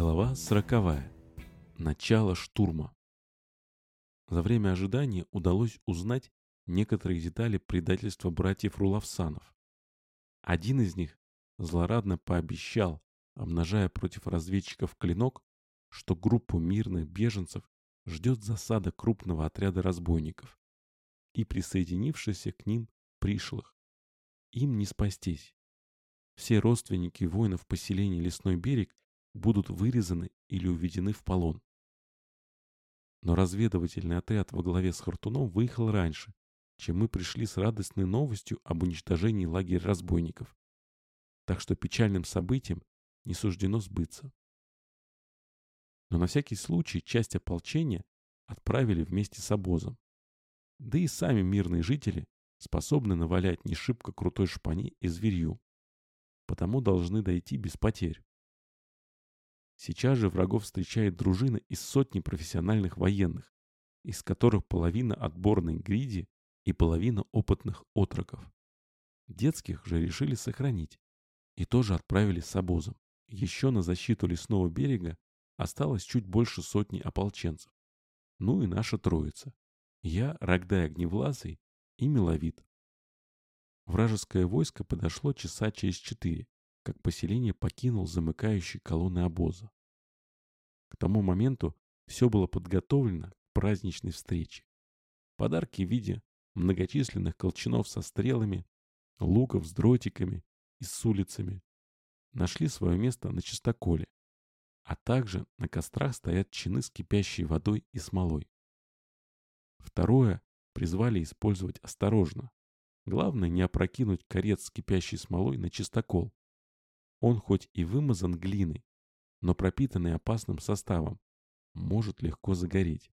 Глава сороковая. Начало штурма. За время ожидания удалось узнать некоторые детали предательства братьев Рулавсанов. Один из них злорадно пообещал, обнажая против разведчиков клинок, что группу мирных беженцев ждет засада крупного отряда разбойников и присоединившихся к ним пришлых. Им не спастись. Все родственники воинов поселения Лесной берег будут вырезаны или уведены в полон. Но разведывательный отряд во главе с Хартуном выехал раньше, чем мы пришли с радостной новостью об уничтожении лагеря разбойников. Так что печальным событием не суждено сбыться. Но на всякий случай часть ополчения отправили вместе с обозом. Да и сами мирные жители способны навалять не шибко крутой шпане и зверью, потому должны дойти без потерь. Сейчас же врагов встречает дружина из сотни профессиональных военных, из которых половина отборной гриди и половина опытных отроков. Детских же решили сохранить и тоже отправили с обозом. Еще на защиту лесного берега осталось чуть больше сотни ополченцев. Ну и наша троица. Я, Рогдай Огневласый и Миловид. Вражеское войско подошло часа через четыре, как поселение покинул замыкающий колонны обоза. К тому моменту все было подготовлено к праздничной встрече. Подарки в виде многочисленных колчанов со стрелами, луков с дротиками и с улицами нашли свое место на чистоколе, а также на кострах стоят чины с кипящей водой и смолой. Второе призвали использовать осторожно. Главное не опрокинуть корец с кипящей смолой на чистокол, он хоть и вымазан глиной, но пропитанный опасным составом, может легко загореть.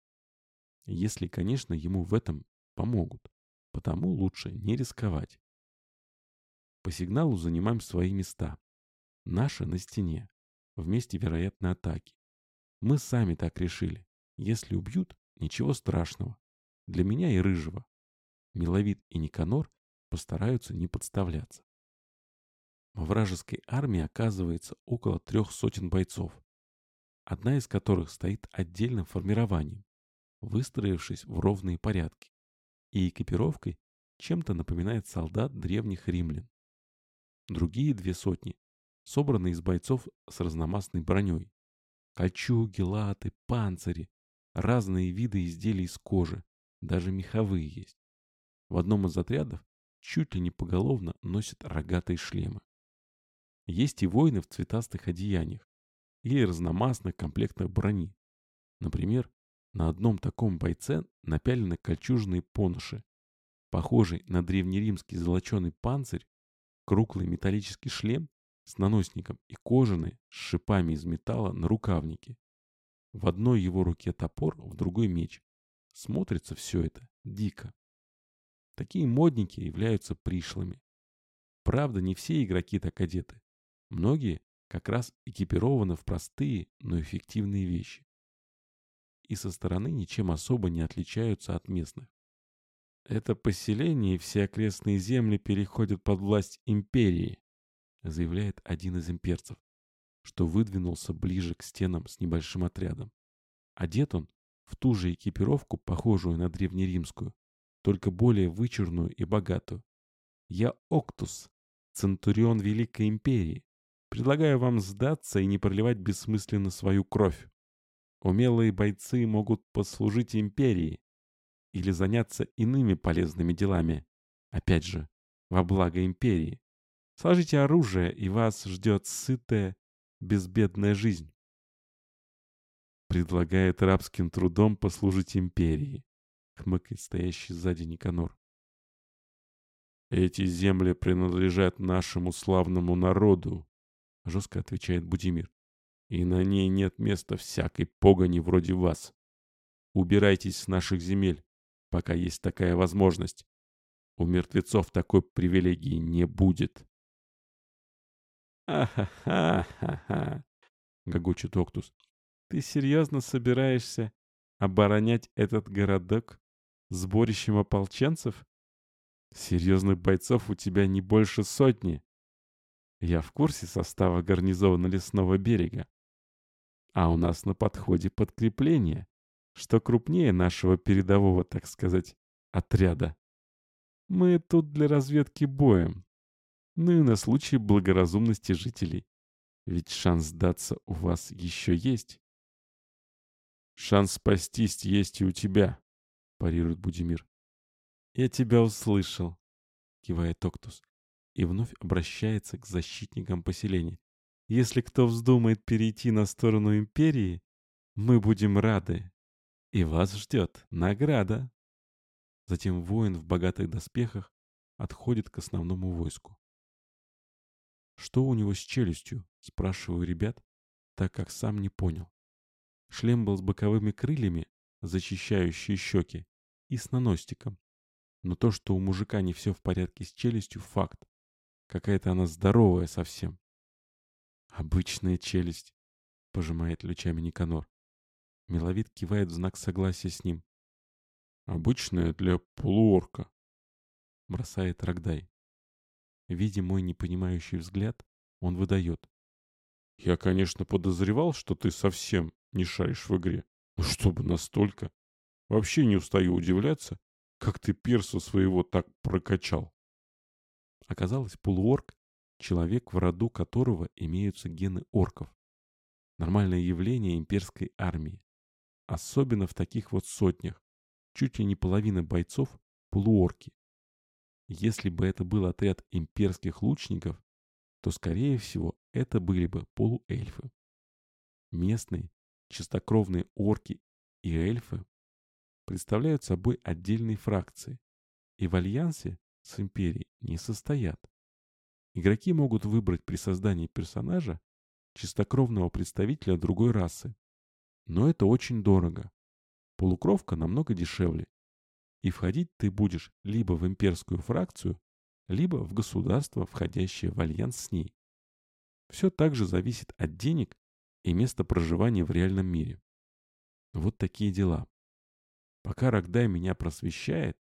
Если, конечно, ему в этом помогут, потому лучше не рисковать. По сигналу занимаем свои места. Наши на стене, в месте вероятной атаки. Мы сами так решили. Если убьют, ничего страшного. Для меня и Рыжего. Миловид и Никанор постараются не подставляться. В вражеской армии оказывается около трех сотен бойцов, одна из которых стоит отдельным формированием, выстроившись в ровные порядки, и экипировкой чем-то напоминает солдат древних римлян. Другие две сотни собраны из бойцов с разномастной броней. Кольчуги, латы, панцири, разные виды изделий из кожи, даже меховые есть. В одном из отрядов чуть ли не поголовно носят рогатые шлемы. Есть и воины в цветастых одеяниях или разномастных комплектах брони. Например, на одном таком бойце напялены кольчужные поноши, похожий на древнеримский золоченый панцирь, круглый металлический шлем с наносником и кожаный с шипами из металла на рукавнике. В одной его руке топор, в другой меч. Смотрится все это дико. Такие модники являются пришлыми. Правда, не все игроки так одеты. Многие как раз экипированы в простые, но эффективные вещи. И со стороны ничем особо не отличаются от местных. Это поселение и все окрестные земли переходят под власть империи, заявляет один из имперцев, что выдвинулся ближе к стенам с небольшим отрядом. Одет он в ту же экипировку, похожую на древнеримскую, только более вычурную и богатую. Я Октус, центурион Великой Империи, Предлагаю вам сдаться и не проливать бессмысленно свою кровь. Умелые бойцы могут послужить империи или заняться иными полезными делами. Опять же, во благо империи. Сложите оружие, и вас ждет сытая, безбедная жизнь. Предлагает рабским трудом послужить империи, хмыкает стоящий сзади Никанор. Эти земли принадлежат нашему славному народу, — жестко отвечает Будимир. «И на ней нет места всякой погони вроде вас. Убирайтесь с наших земель, пока есть такая возможность. У мертвецов такой привилегии не будет». «Ахахахаха!» — гогочет Октус. «Ты серьезно собираешься оборонять этот городок сборищем ополченцев? Серьезных бойцов у тебя не больше сотни. Я в курсе состава гарнизона лесного берега. А у нас на подходе подкрепление, что крупнее нашего передового, так сказать, отряда. Мы тут для разведки боем. Ну и на случай благоразумности жителей. Ведь шанс сдаться у вас еще есть. Шанс спастись есть и у тебя, парирует Будимир. Я тебя услышал, кивает Октус и вновь обращается к защитникам поселения. Если кто вздумает перейти на сторону Империи, мы будем рады. И вас ждет награда. Затем воин в богатых доспехах отходит к основному войску. «Что у него с челюстью?» — спрашиваю ребят, так как сам не понял. Шлем был с боковыми крыльями, защищающие щеки, и с наносиком. Но то, что у мужика не все в порядке с челюстью, факт. Какая-то она здоровая совсем. «Обычная челюсть», — пожимает плечами Никанор. Миловид кивает в знак согласия с ним. «Обычная для полуорка», — бросает Рогдай. Видя мой непонимающий взгляд, он выдает. «Я, конечно, подозревал, что ты совсем не шаришь в игре. Но чтобы настолько. Вообще не устаю удивляться, как ты персу своего так прокачал». Оказалось, полуорк — человек, в роду которого имеются гены орков. Нормальное явление имперской армии. Особенно в таких вот сотнях. Чуть ли не половина бойцов — полуорки. Если бы это был отряд имперских лучников, то, скорее всего, это были бы полуэльфы. Местные, чистокровные орки и эльфы представляют собой отдельные фракции, и в альянсе с империей не состоят. Игроки могут выбрать при создании персонажа чистокровного представителя другой расы. Но это очень дорого. Полукровка намного дешевле. И входить ты будешь либо в имперскую фракцию, либо в государство, входящее в альянс с ней. Все также зависит от денег и места проживания в реальном мире. Вот такие дела. Пока Рогдай меня просвещает,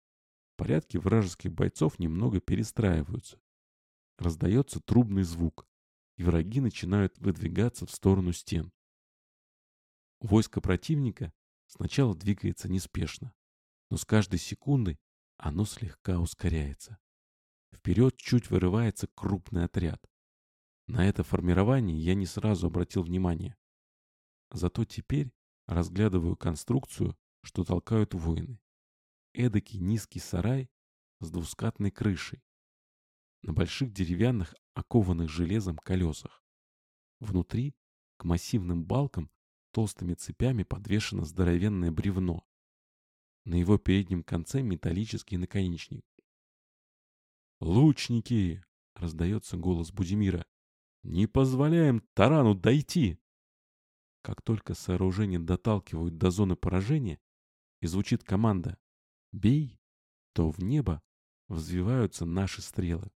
Порядки вражеских бойцов немного перестраиваются. Раздается трубный звук, и враги начинают выдвигаться в сторону стен. Войско противника сначала двигается неспешно, но с каждой секундой оно слегка ускоряется. Вперед чуть вырывается крупный отряд. На это формирование я не сразу обратил внимание. Зато теперь разглядываю конструкцию, что толкают воины эдакий низкий сарай с двускатной крышей на больших деревянных, окованных железом колесах. Внутри, к массивным балкам, толстыми цепями подвешено здоровенное бревно. На его переднем конце металлический наконечник. «Лучники!» — раздается голос Будимира. «Не позволяем тарану дойти!» Как только сооружение доталкивают до зоны поражения, и звучит команда Бей, то в небо взвиваются наши стрелы.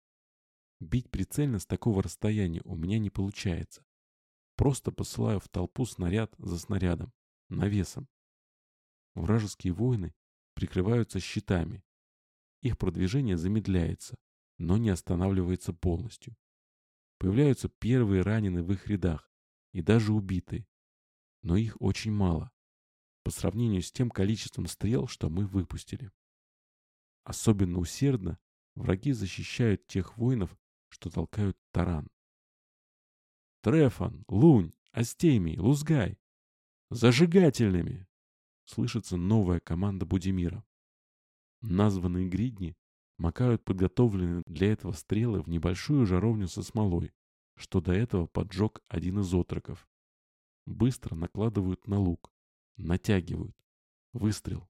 Бить прицельно с такого расстояния у меня не получается. Просто посылаю в толпу снаряд за снарядом, навесом. Вражеские воины прикрываются щитами. Их продвижение замедляется, но не останавливается полностью. Появляются первые раненые в их рядах и даже убитые. Но их очень мало по сравнению с тем количеством стрел, что мы выпустили. Особенно усердно враги защищают тех воинов, что толкают таран. Трефан, Лунь, Астемий, Лузгай. Зажигательными! Слышится новая команда Будимира. Названные гридни макают подготовленные для этого стрелы в небольшую жаровню со смолой, что до этого поджег один из отроков. Быстро накладывают на лук. Натягивают. Выстрел.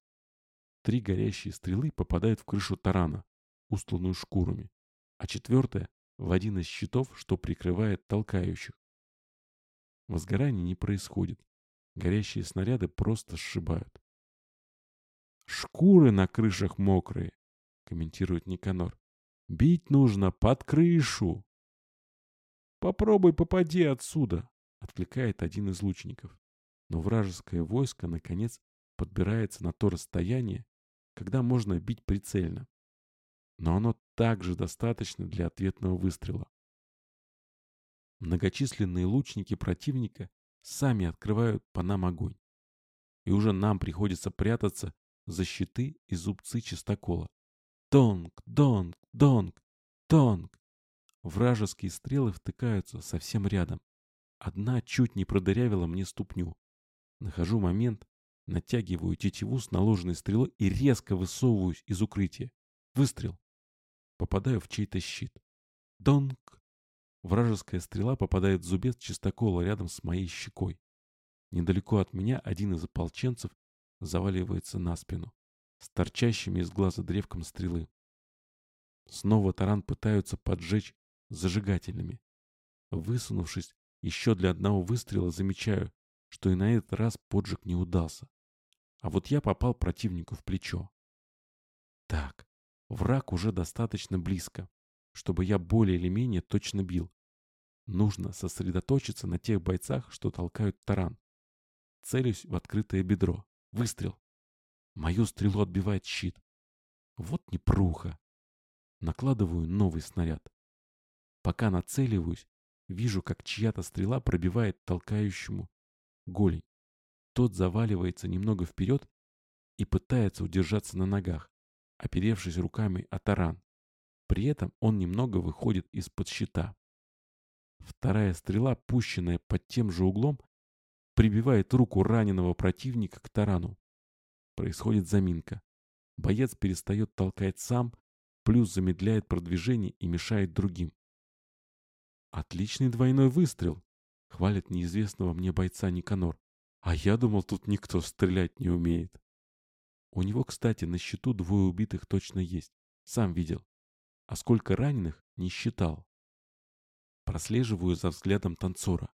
Три горящие стрелы попадают в крышу тарана, устланную шкурами, а четвертая — в один из щитов, что прикрывает толкающих. Возгорания не происходит. Горящие снаряды просто сшибают. «Шкуры на крышах мокрые», — комментирует Никанор. «Бить нужно под крышу». «Попробуй попади отсюда», — отвлекает один из лучников но вражеское войско, наконец, подбирается на то расстояние, когда можно бить прицельно. Но оно также достаточно для ответного выстрела. Многочисленные лучники противника сами открывают по нам огонь. И уже нам приходится прятаться за щиты и зубцы чистокола. Донг, донг, донг, донг. Вражеские стрелы втыкаются совсем рядом. Одна чуть не продырявила мне ступню. Нахожу момент, натягиваю тетиву с наложенной стрелой и резко высовываюсь из укрытия. Выстрел. Попадаю в чей-то щит. Донг. Вражеская стрела попадает в зубец чистокола рядом с моей щекой. Недалеко от меня один из ополченцев заваливается на спину, с торчащими из глаза древком стрелы. Снова таран пытаются поджечь зажигательными. Высунувшись еще для одного выстрела, замечаю, что и на этот раз поджиг не удался. А вот я попал противнику в плечо. Так, враг уже достаточно близко, чтобы я более или менее точно бил. Нужно сосредоточиться на тех бойцах, что толкают таран. Целюсь в открытое бедро. Выстрел. Мою стрелу отбивает щит. Вот непруха. Накладываю новый снаряд. Пока нацеливаюсь, вижу, как чья-то стрела пробивает толкающему голень. Тот заваливается немного вперед и пытается удержаться на ногах, оперевшись руками о таран. При этом он немного выходит из-под щита. Вторая стрела, пущенная под тем же углом, прибивает руку раненого противника к тарану. Происходит заминка. Боец перестает толкать сам, плюс замедляет продвижение и мешает другим. «Отличный двойной выстрел!» — хвалит неизвестного мне бойца Никанор. «А я думал, тут никто стрелять не умеет». У него, кстати, на счету двое убитых точно есть. Сам видел. А сколько раненых, не считал. Прослеживаю за взглядом танцора.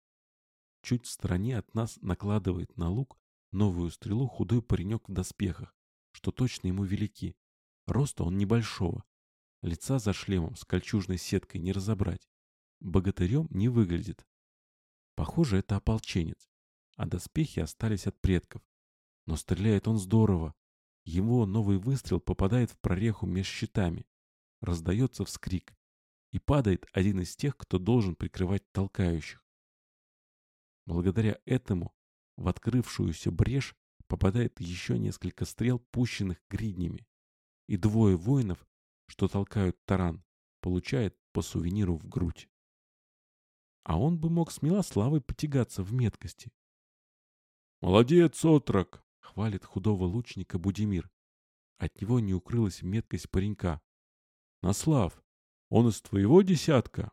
Чуть в стороне от нас накладывает на лук новую стрелу худой паренек в доспехах, что точно ему велики. Роста он небольшого. Лица за шлемом с кольчужной сеткой не разобрать. Богатырем не выглядит. Похоже, это ополченец, а доспехи остались от предков. Но стреляет он здорово. Его новый выстрел попадает в прореху меж щитами. Раздается вскрик. И падает один из тех, кто должен прикрывать толкающих. Благодаря этому в открывшуюся брешь попадает еще несколько стрел, пущенных гриднями. И двое воинов, что толкают таран, получают по сувениру в грудь. А он бы мог с Милославой потягаться в меткости. «Молодец, отрок!» — хвалит худого лучника Будимир. От него не укрылась меткость паренька. «Наслав, он из твоего десятка?»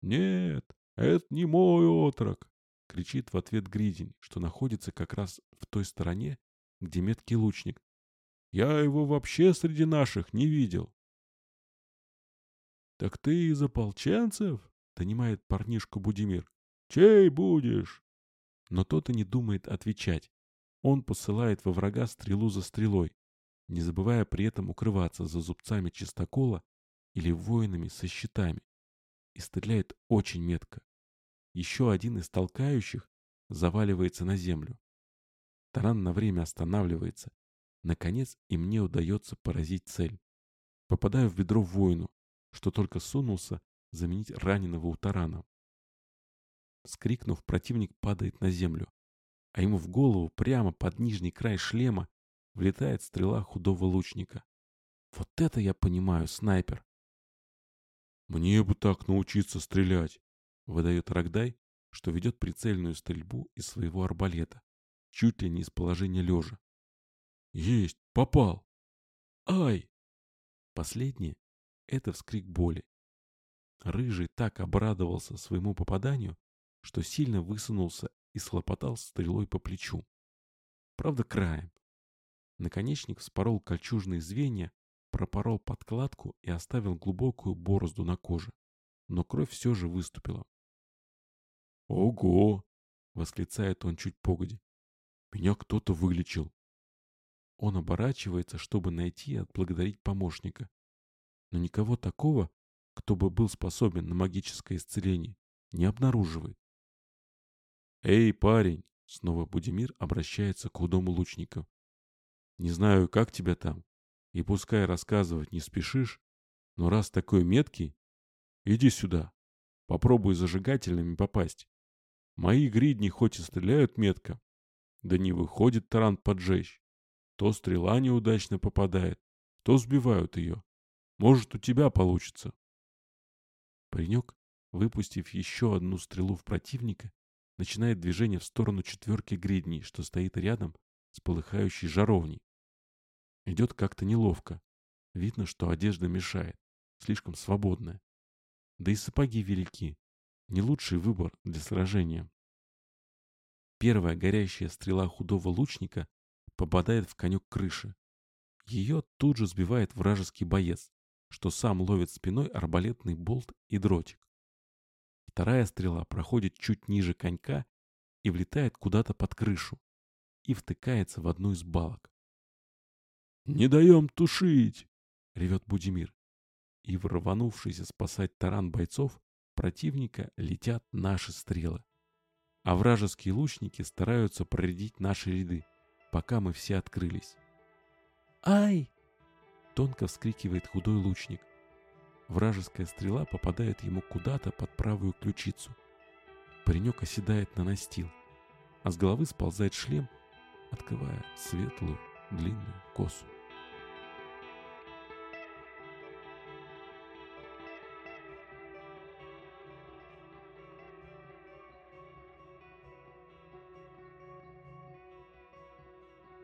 «Нет, это не мой отрок!» — кричит в ответ Гридень, что находится как раз в той стороне, где меткий лучник. «Я его вообще среди наших не видел!» «Так ты из ополченцев?» Донимает парнишку Будимир. «Чей будешь?» Но тот и не думает отвечать. Он посылает во врага стрелу за стрелой, не забывая при этом укрываться за зубцами чистокола или воинами со щитами. И стреляет очень метко. Еще один из толкающих заваливается на землю. Таран на время останавливается. Наконец и мне удается поразить цель. Попадаю в бедро воину, что только сунулся заменить раненого у тарана. Скрикнув, противник падает на землю, а ему в голову прямо под нижний край шлема влетает стрела худого лучника. Вот это я понимаю, снайпер. «Мне бы так научиться стрелять», — выдает Рогдай, что ведет прицельную стрельбу из своего арбалета, чуть ли не из положения лежа. «Есть! Попал! Ай!» Последнее — это вскрик боли, Рыжий так обрадовался своему попаданию, что сильно высунулся и схлопотал стрелой по плечу. Правда, краем. Наконечник вспорол кольчужные звенья, пропорол подкладку и оставил глубокую борозду на коже. Но кровь все же выступила. «Ого!» — восклицает он чуть погоди. «Меня кто-то вылечил». Он оборачивается, чтобы найти и отблагодарить помощника. Но никого такого, кто бы был способен на магическое исцеление, не обнаруживает. «Эй, парень!» — снова Будимир обращается к худому лучнику. «Не знаю, как тебя там, и пускай рассказывать не спешишь, но раз такой меткий, иди сюда, попробуй зажигательными попасть. Мои гридни хоть и стреляют метко, да не выходит таран поджечь. То стрела неудачно попадает, то сбивают ее. Может, у тебя получится. Паренек, выпустив еще одну стрелу в противника, начинает движение в сторону четверки гридней, что стоит рядом с полыхающей жаровней. Идет как-то неловко. Видно, что одежда мешает, слишком свободная. Да и сапоги велики. Не лучший выбор для сражения. Первая горящая стрела худого лучника попадает в конек крыши. Ее тут же сбивает вражеский боец, что сам ловит спиной арбалетный болт и дротик. Вторая стрела проходит чуть ниже конька и влетает куда-то под крышу и втыкается в одну из балок. «Не даем тушить!» — ревет Будимир. И в спасать таран бойцов противника летят наши стрелы. А вражеские лучники стараются проредить наши ряды, пока мы все открылись. «Ай!» — тонко вскрикивает худой лучник. Вражеская стрела попадает ему куда-то под правую ключицу. Паренек оседает на настил, а с головы сползает шлем, открывая светлую длинную косу.